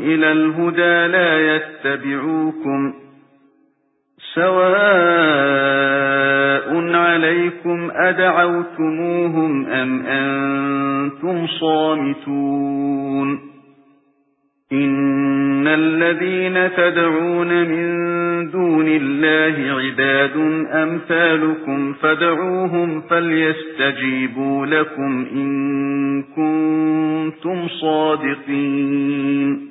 إِلَى الْهُدَى لَا يَتَّبِعُوكُمْ سَوَاءٌ عَلَيْكُمْ أَدْعَوْتُمُوهُمْ أَمْ أَنْتُمْ صَامِتُونَ إِنَّ الَّذِينَ تَدْعُونَ مِن دُونِ اللَّهِ عِبَادٌ أَمْثَالُكُمْ فَادْعُوهُمْ فَلْيَسْتَجِيبُوا لَكُمْ إِن كُنتُمْ صَادِقِينَ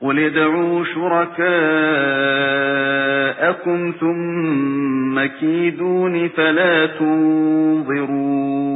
قُلِ ادْعُوا شُرَكَاءَكُمْ ثُمَّ كِيدُونِ فَلَا تُنظِرُونَ